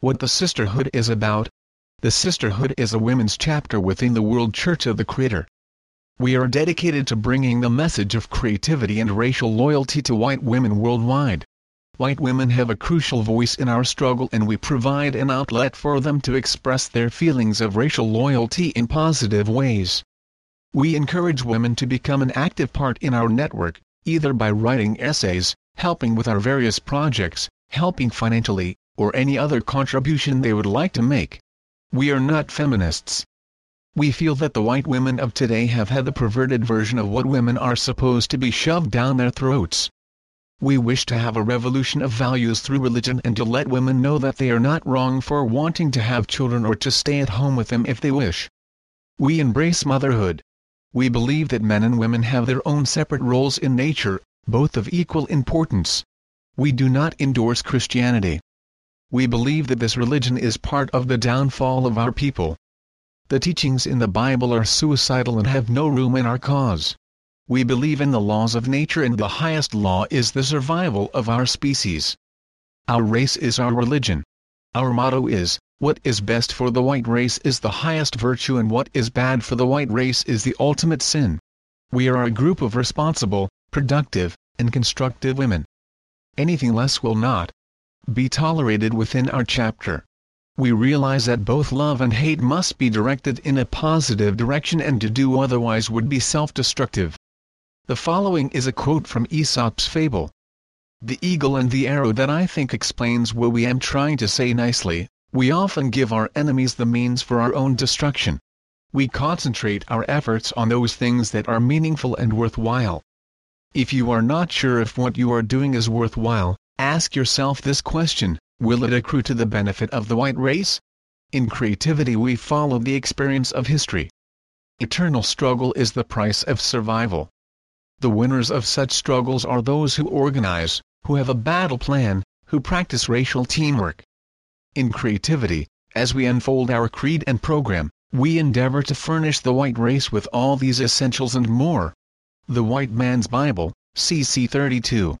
What the Sisterhood is about. The Sisterhood is a women's chapter within the World Church of the Creator. We are dedicated to bringing the message of creativity and racial loyalty to white women worldwide. White women have a crucial voice in our struggle and we provide an outlet for them to express their feelings of racial loyalty in positive ways. We encourage women to become an active part in our network, either by writing essays, helping with our various projects, helping financially, or any other contribution they would like to make. We are not feminists. We feel that the white women of today have had the perverted version of what women are supposed to be shoved down their throats. We wish to have a revolution of values through religion and to let women know that they are not wrong for wanting to have children or to stay at home with them if they wish. We embrace motherhood. We believe that men and women have their own separate roles in nature, both of equal importance. We do not endorse Christianity. We believe that this religion is part of the downfall of our people. The teachings in the Bible are suicidal and have no room in our cause. We believe in the laws of nature and the highest law is the survival of our species. Our race is our religion. Our motto is, what is best for the white race is the highest virtue and what is bad for the white race is the ultimate sin. We are a group of responsible, productive, and constructive women. Anything less will not be tolerated within our chapter. We realize that both love and hate must be directed in a positive direction and to do otherwise would be self-destructive. The following is a quote from Aesop's fable. The eagle and the arrow that I think explains what we am trying to say nicely, we often give our enemies the means for our own destruction. We concentrate our efforts on those things that are meaningful and worthwhile. If you are not sure if what you are doing is worthwhile, ask yourself this question, will it accrue to the benefit of the white race? In creativity we follow the experience of history. Eternal struggle is the price of survival. The winners of such struggles are those who organize, who have a battle plan, who practice racial teamwork, in creativity, as we unfold our creed and program, we endeavor to furnish the white race with all these essentials and more. The White Man's Bible, CC 32